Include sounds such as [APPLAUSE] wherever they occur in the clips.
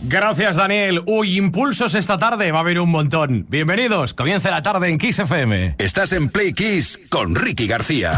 Gracias, Daniel. Uy, impulsos esta tarde va a haber un montón. Bienvenidos, comienza la tarde en Kiss FM. Estás en Play Kiss con Ricky García.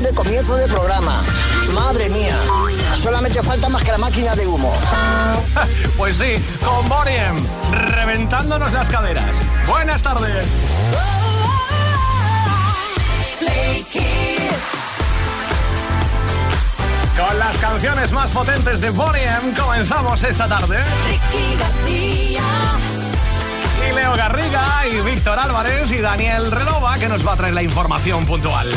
De programa. Madre mía, solamente falta más que la máquina de humo. [LAUGHS] pues sí, con Boriem, reventándonos las caderas. Buenas tardes. Con las canciones más potentes de Boriem comenzamos esta tarde. y Leo Garriga y Víctor Álvarez y Daniel Renova que nos va a traer la información puntual.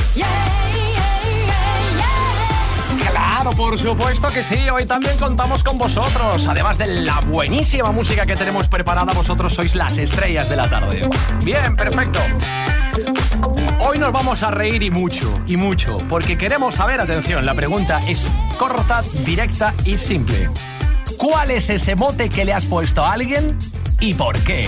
Por supuesto que sí. Hoy también contamos con vosotros. Además de la buenísima música que tenemos preparada, vosotros sois las estrellas de la tarde. Bien, perfecto. Hoy nos vamos a reír y mucho, y mucho, porque queremos saber, atención, la pregunta es corta, directa y simple. ¿Cuál es ese mote que le has puesto a alguien y por qué?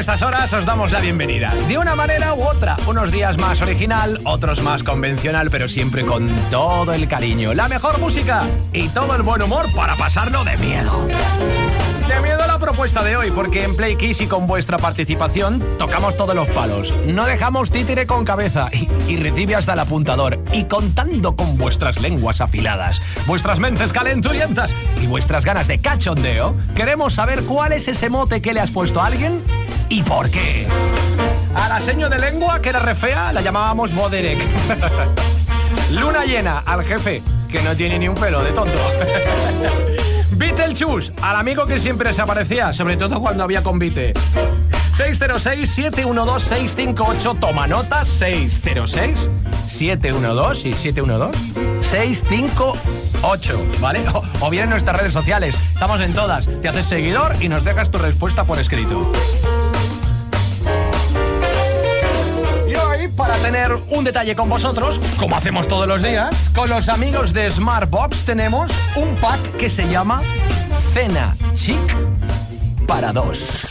Estas horas os damos la bienvenida. De una manera u otra. Unos días más original, otros más convencional, pero siempre con todo el cariño. La mejor música y todo el buen humor para pasarlo de miedo. De miedo la propuesta de hoy, porque en Play Kiss y con vuestra participación tocamos todos los palos. No dejamos títere con cabeza y, y recibe hasta el apuntador. Y contando con vuestras lenguas afiladas, vuestras mentes calenturientas y vuestras ganas de cachondeo, queremos saber cuál es ese mote que le has puesto a alguien y por qué. A la seño de lengua, que era re fea, la llamábamos Boderek. [LAUGHS] Luna llena, al jefe, que no tiene ni un pelo de tonto. [LAUGHS] Beetlejuice, al amigo que siempre desaparecía, sobre todo cuando había convite. 606-712-658, toma nota, 606-712 y 712-658, ¿vale? O, o bien en nuestras redes sociales, estamos en todas. Te haces seguidor y nos dejas tu respuesta por escrito. Para tener un detalle con vosotros, como hacemos todos los días, con los amigos de Smartbox tenemos un pack que se llama Cena Chic para dos.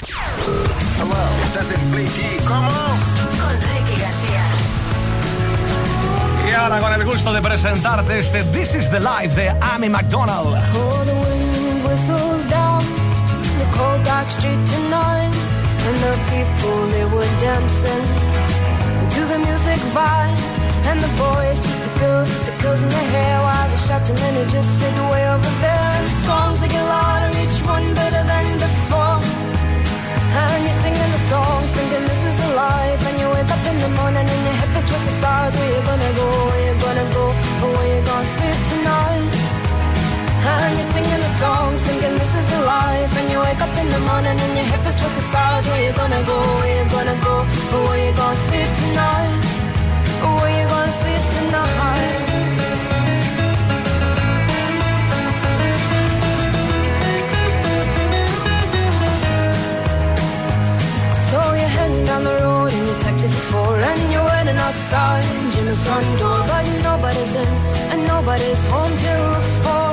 Estás en Play Kiss. Con Ricky García. Y ahora con el gusto de presentarte este This is the Life de Amy McDonald. Oh, the wind whistles down the cold dark street tonight, and the people they were dancing to the music vibe, and the boys just the girls with the girls in their hair, while the shouting men who just sit way over there, and the songs they get louder, each one better than before. And you're singing the songs, thinking this is a life. And you wake up in the morning and your feels towards the stars. Where you gonna go? Where you gonna go? Where you gonna sleep tonight? And you're singing the songs, thinking this is a life. And you wake up in the morning and your feels towards the stars. Where you gonna go? Where you gonna go? Or where you gonna sleep tonight? Where you gonna sleep tonight? So you're heading down the road your taxi for four And you're waiting outside Jim's front door But nobody's in and nobody's home till four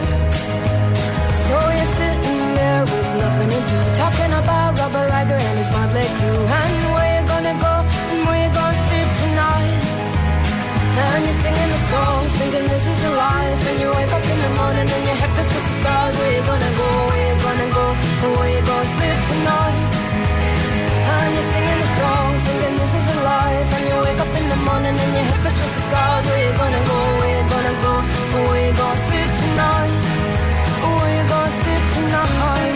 about Robert Riger and his motley crew And where you gonna go and where you gonna sleep tonight and you're singing the songs, thinking this is the life And you wake up in the morning and your head feels towards the stars Where you gonna go, where you gonna go, and where you gonna sleep tonight and you're singing the song, thinking this is a life. And you wake up in the morning and your head feels towards the stars. Where you gonna go? Where you gonna go? Or where you gonna sleep tonight? Where you gonna sleep tonight?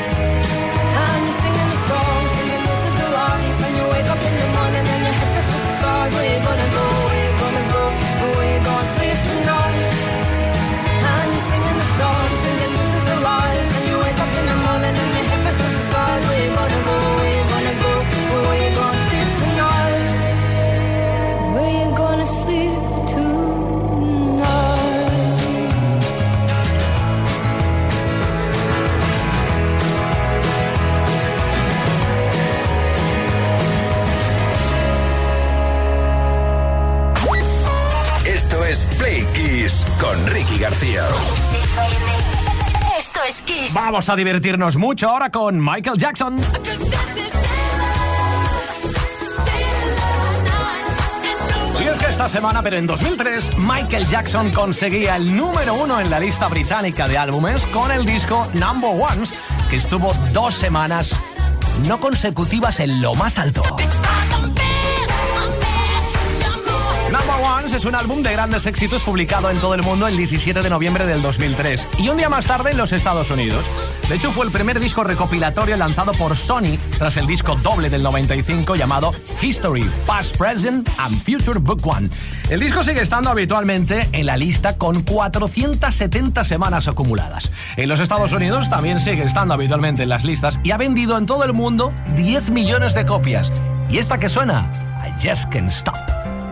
Con Ricky García. Esto es Kiss. Vamos a divertirnos mucho ahora con Michael Jackson. Y es que esta semana, pero en 2003, Michael Jackson conseguía el número uno en la lista británica de álbumes con el disco Number Ones, que estuvo dos semanas no consecutivas en lo más alto. Es un álbum de grandes éxitos publicado en todo el mundo el 17 de noviembre del 2003 y un día más tarde en los Estados Unidos. De hecho, fue el primer disco recopilatorio lanzado por Sony tras el disco doble del 95 llamado History, Past, Present and Future Book One. El disco sigue estando habitualmente en la lista con 470 semanas acumuladas. En los Estados Unidos también sigue estando habitualmente en las listas y ha vendido en todo el mundo 10 millones de copias. Y esta que suena, I Just Can't Stop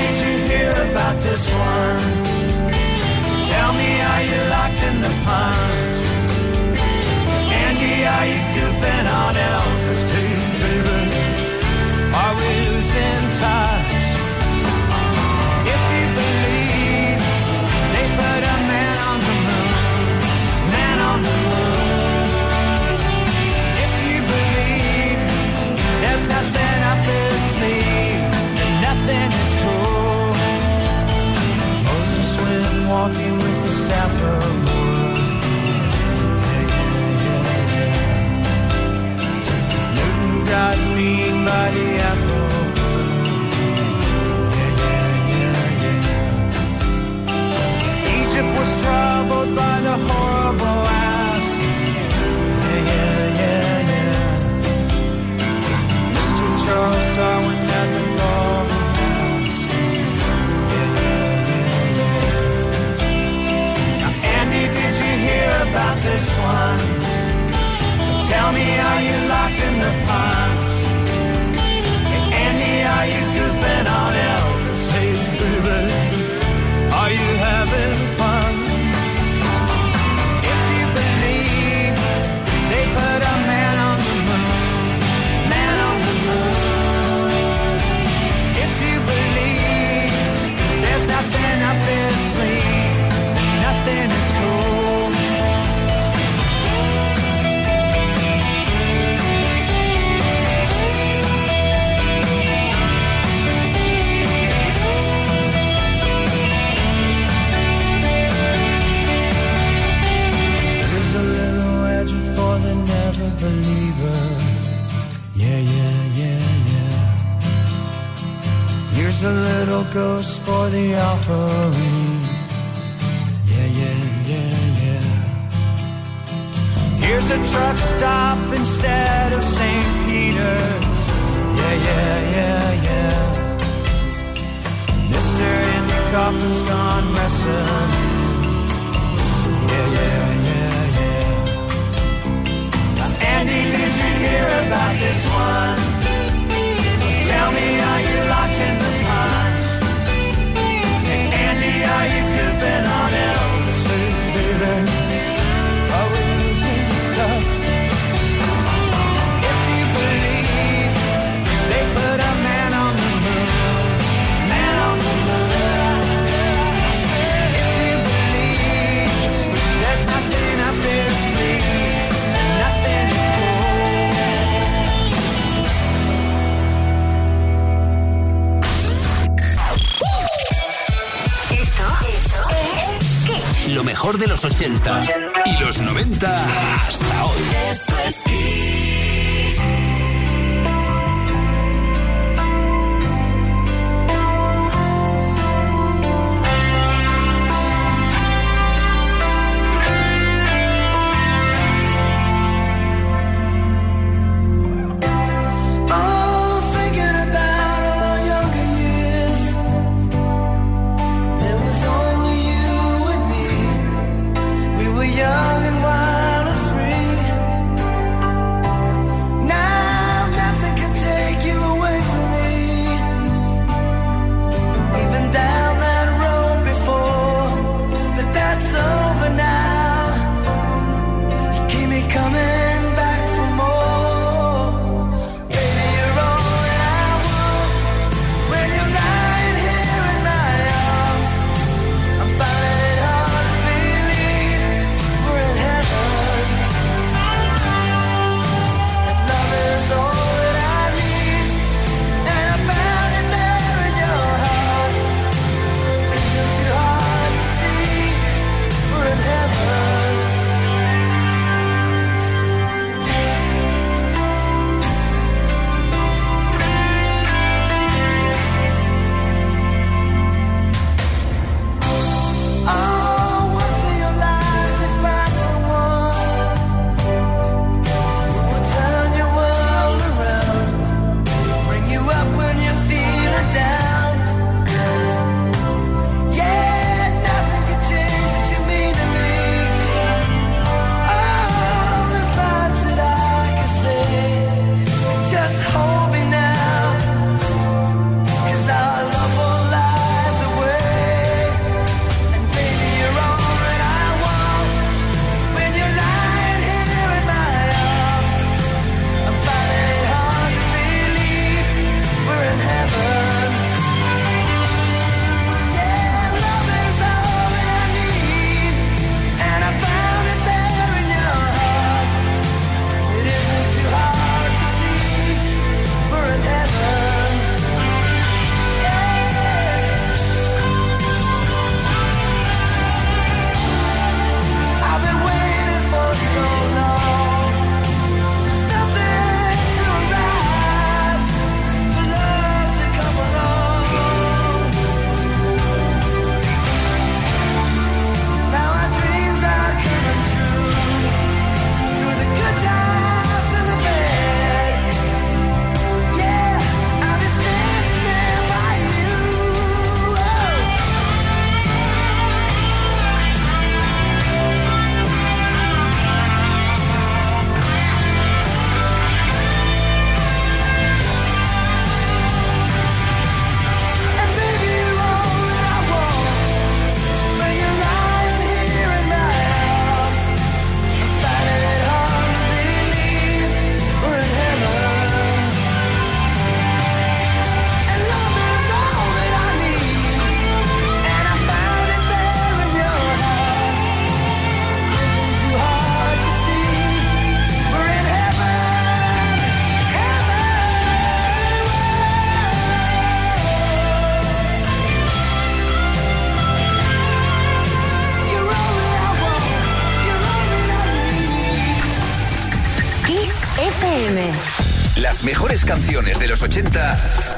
did you hear about this one? Tell me, are you locked in the punch? Andy, are you Yeah, yeah, yeah, yeah. Egypt was troubled by the horrible. Yeah, yeah, yeah, yeah. Mr. Charles Yeah, yeah, yeah, yeah. Now, Andy, did you hear about this one? Tell me how you the 80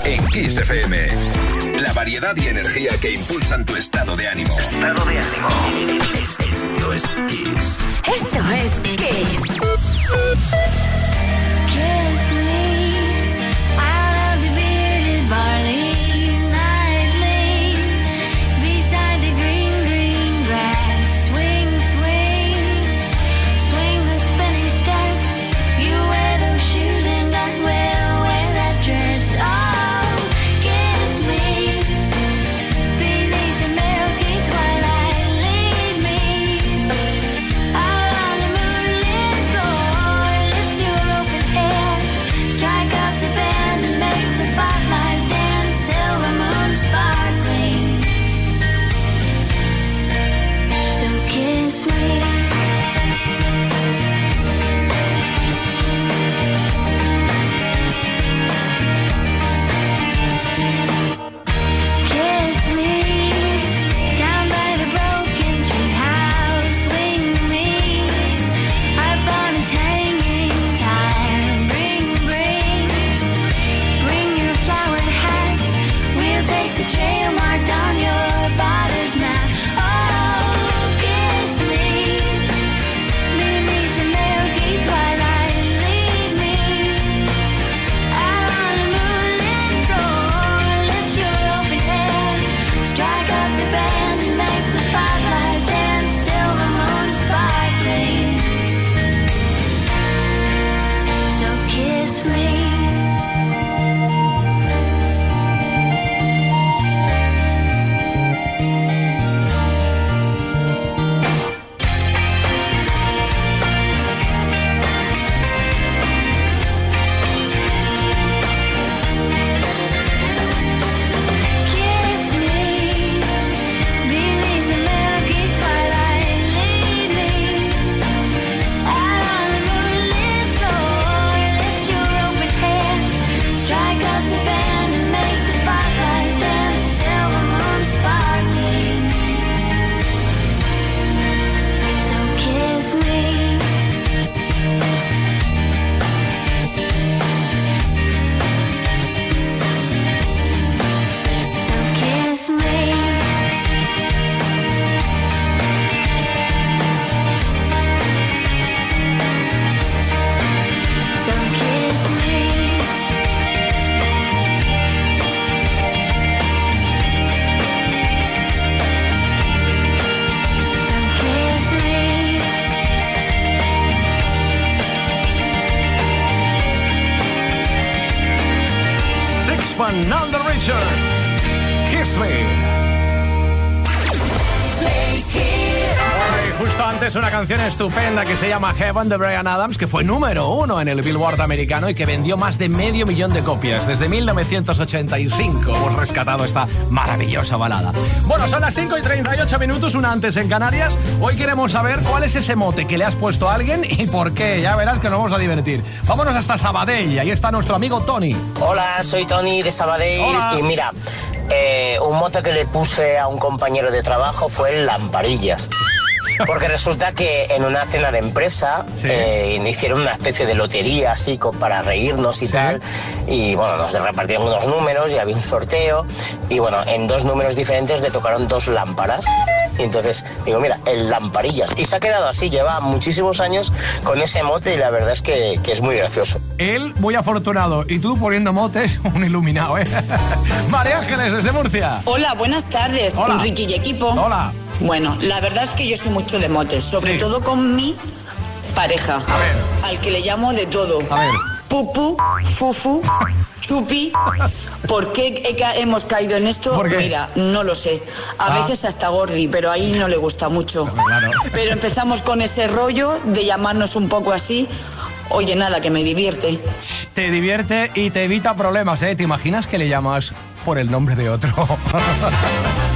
en Kiss FM. La variedad y energía que impulsan tu estado de ánimo. Estado de ánimo. Esto es Kiss. Esto es Kiss. Canción estupenda que se llama Heaven de Brian Adams, que fue número uno en el Billboard americano y que vendió más de medio millón de copias. Desde 1985 hemos rescatado esta maravillosa balada. Bueno, son las 5 y 38 minutos, una antes en Canarias. Hoy queremos saber cuál es ese mote que le has puesto a alguien y por qué. Ya verás que nos vamos a divertir. Vámonos hasta Sabadell. Ahí está nuestro amigo Tony. Hola, soy Tony de Sabadell Hola. y mira, eh, un mote que le puse a un compañero de trabajo fue el lamparillas. [LAUGHS] Porque resulta que en una cena de empresa Sí. eh, hicieron una especie de lotería así para reírnos y Sí. tal. Y bueno, nos repartieron unos números y había un sorteo. Y bueno, en dos números diferentes le tocaron dos lámparas. Y entonces digo, mira, el lamparillas. Y se ha quedado así, lleva muchísimos años con ese mote y la verdad es que, que es muy gracioso. Él muy afortunado y tú poniendo motes, [LAUGHS] un iluminado, ¿eh? [LAUGHS] María Ángeles desde Murcia. Hola, buenas tardes, Hola. Ricky y equipo. Hola. Bueno, la verdad es que yo soy mucho de motes, sobre Sí. todo con mi pareja, A ver. al que le llamo de todo. A ver. Pupu, Fufu, Chupi. ¿Por qué he hemos caído en esto? Mira, no lo sé. A Ah. veces hasta Gordi, pero ahí no le gusta mucho. Claro. Pero empezamos con ese rollo de llamarnos un poco así. Oye, nada, que me divierte. Te divierte y te evita problemas, ¿eh? ¿Te imaginas que le llamas por el nombre de otro? [LAUGHS]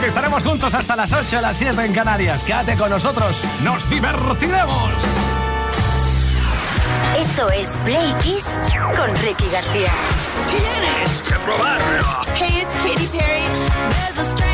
Que estaremos juntos hasta las 8, las 7 en Canarias. Quédate con nosotros, nos divertiremos. Esto es Play Kiss con Ricky García. Tienes que probarlo. Hey, it's Katy Perry. There's a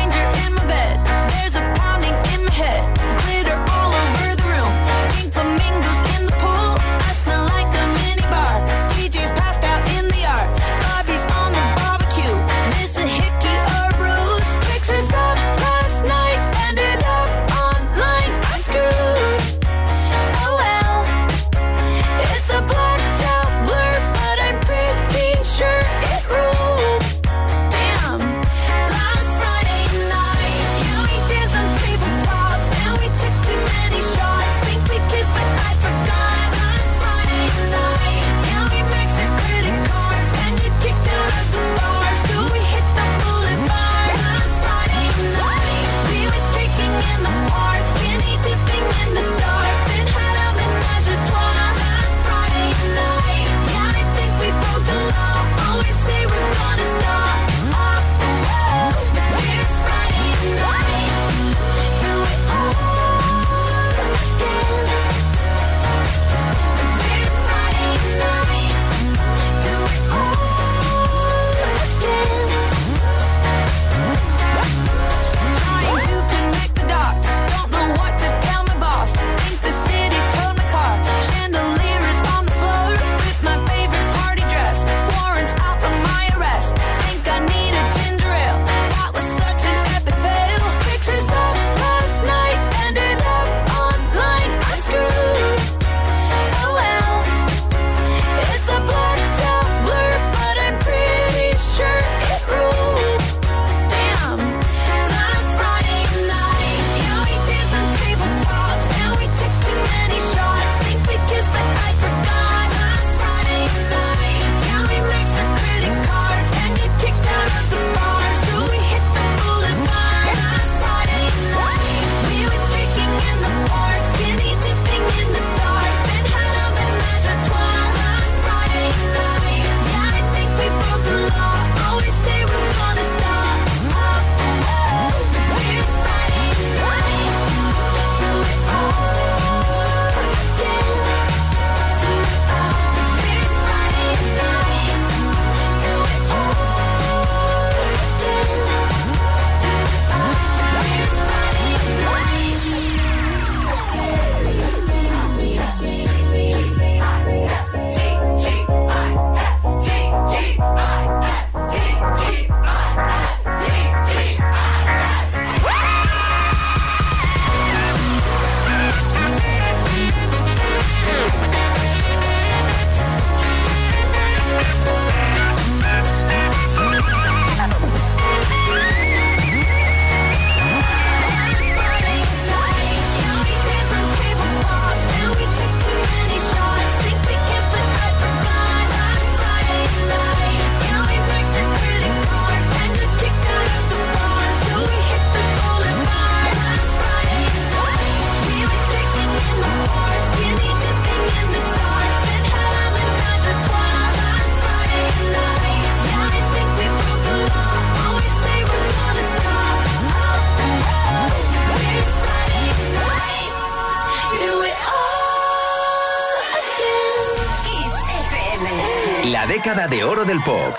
de oro del pop.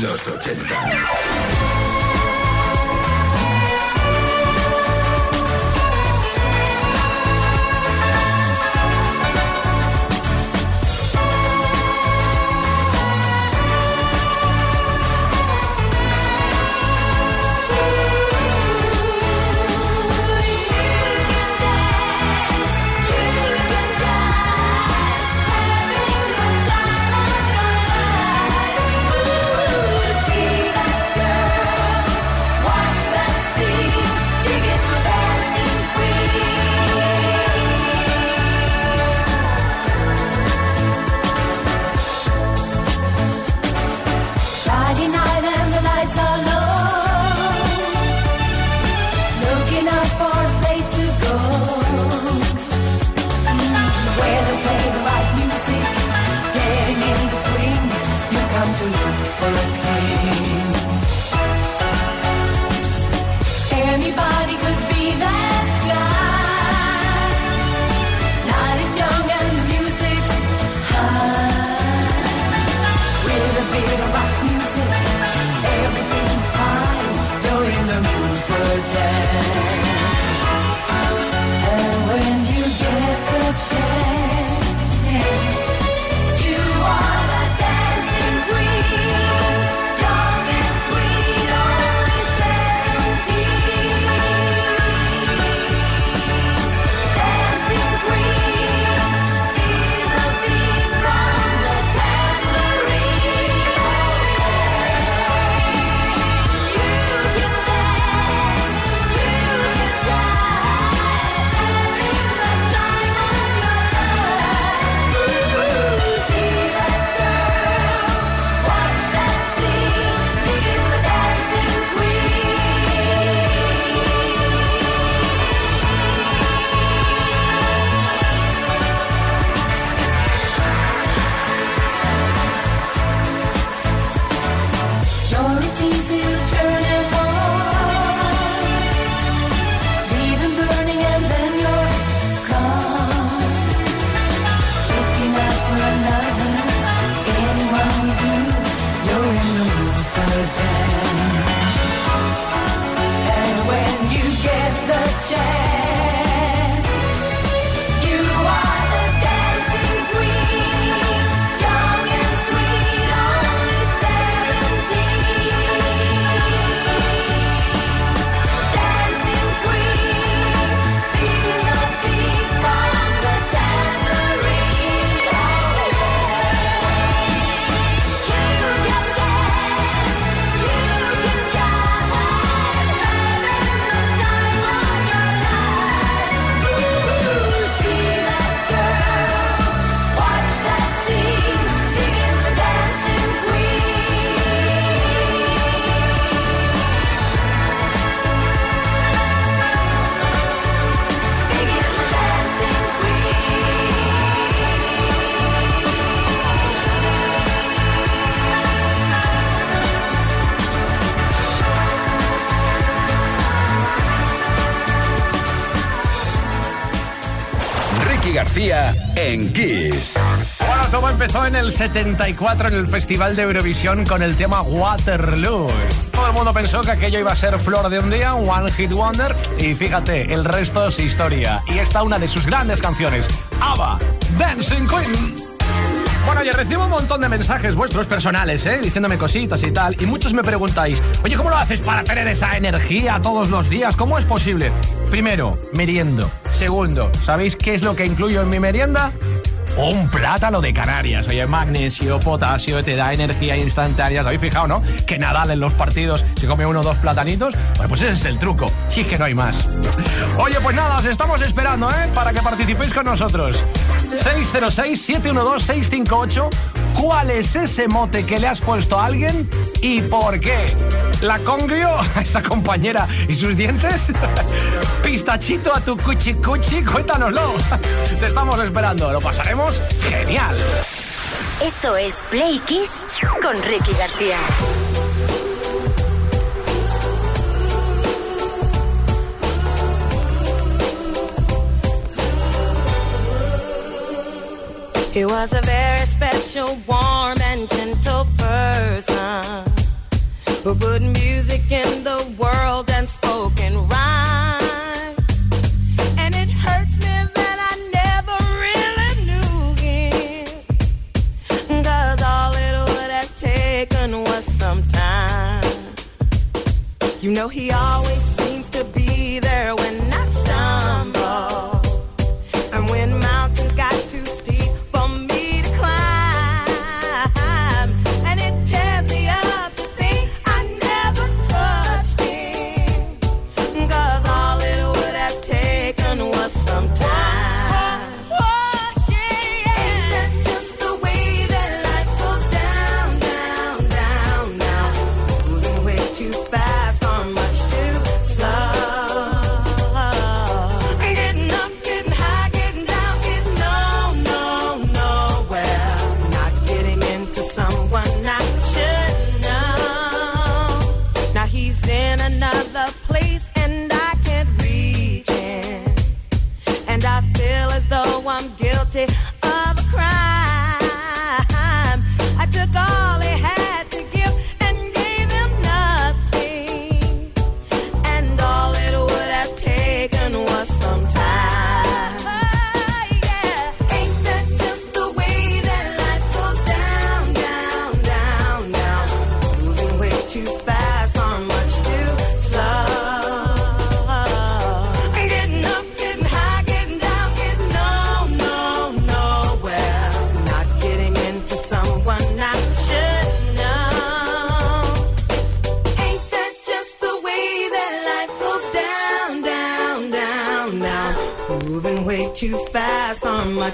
Los 80. En Kiss. Bueno, todo empezó en el 74 en el Festival de Eurovisión con el tema Waterloo. Todo el mundo pensó que aquello iba a ser flor de un día, One Hit Wonder, y fíjate, el resto es historia. Y esta una de sus grandes canciones, ABBA, Dancing Queen. Bueno, yo recibo un montón de mensajes vuestros personales, ¿eh? Diciéndome cositas y tal. Y muchos me preguntáis, oye, ¿cómo lo haces para tener esa energía todos los días? ¿Cómo es posible? Primero, meriendo. Segundo, ¿sabéis qué es lo que incluyo en mi merienda? Un plátano de Canarias. Oye, magnesio, potasio, te da energía instantánea. ¿Os habéis fijado, no? Que Nadal en los partidos se come uno o dos platanitos. Bueno, pues ese es el truco. Sí es que no hay más. Oye, pues nada, os estamos esperando, ¿eh? Para que participéis con nosotros. 606-712-658. ¿Cuál es ese mote que le has puesto a alguien y por qué? ¿La congrio a esa compañera y sus dientes? [LAUGHS] ¿Pistachito a tu cuchi cuchi? Cuéntanoslo. [LAUGHS] Te estamos esperando. Lo pasaremos genial. Esto es Play Kiss con Ricky García. It was a very special, warm and gentle.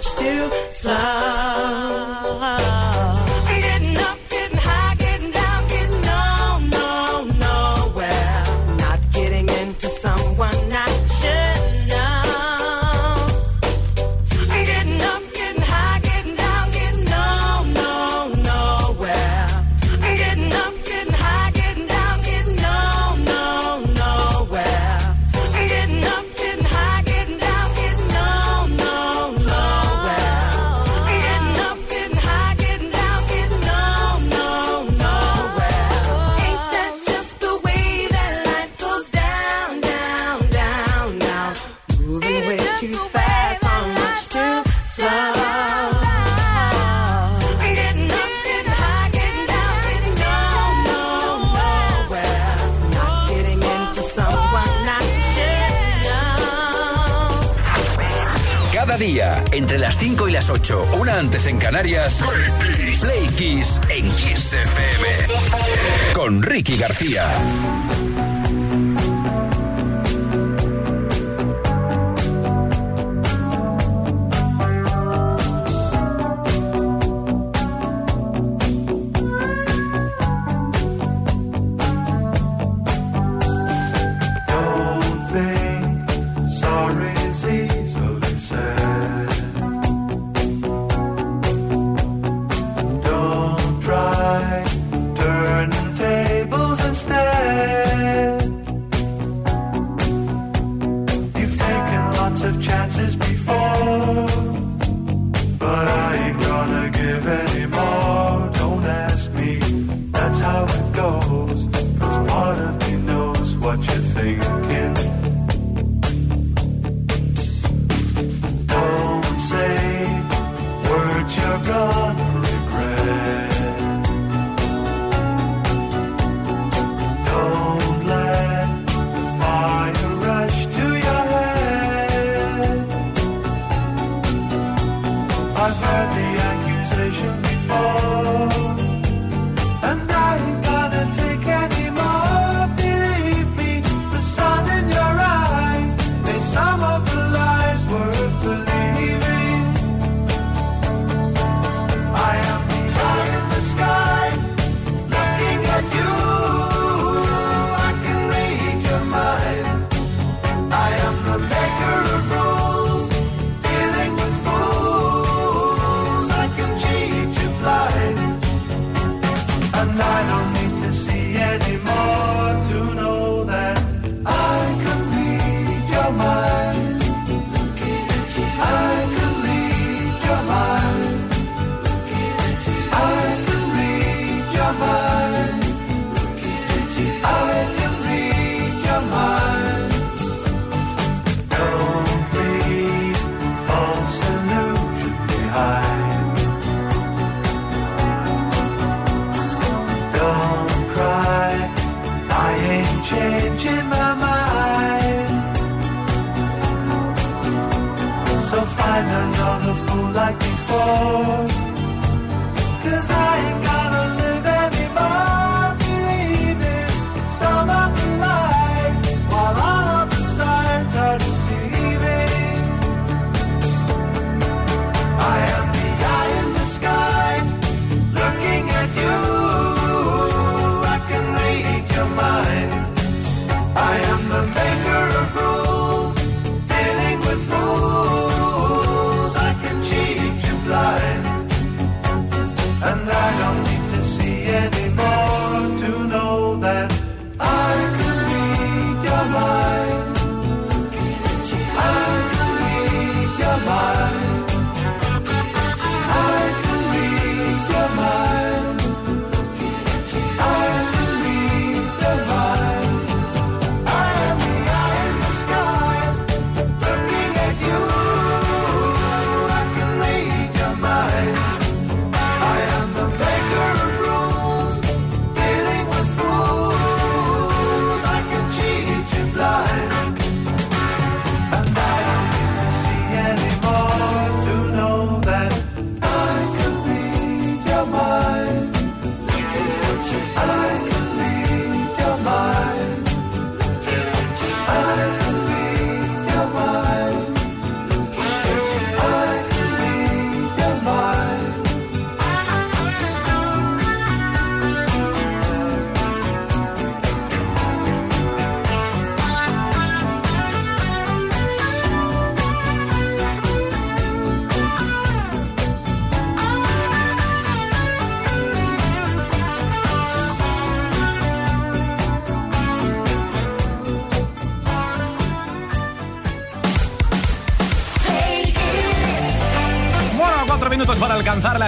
much to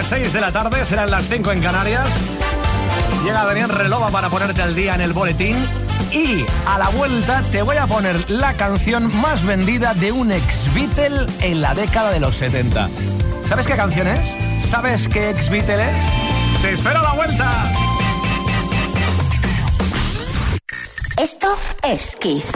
las 6 de la tarde, serán las 5 en Canarias. Llega Daniel Relova para ponerte al día en el boletín. Y a la vuelta te voy a poner la canción más vendida de un ex Beatle en la década de los 70. ¿Sabes qué canción es? ¿Sabes qué ex Beatle es? ¡Te espero a la vuelta! Esto es Kiss.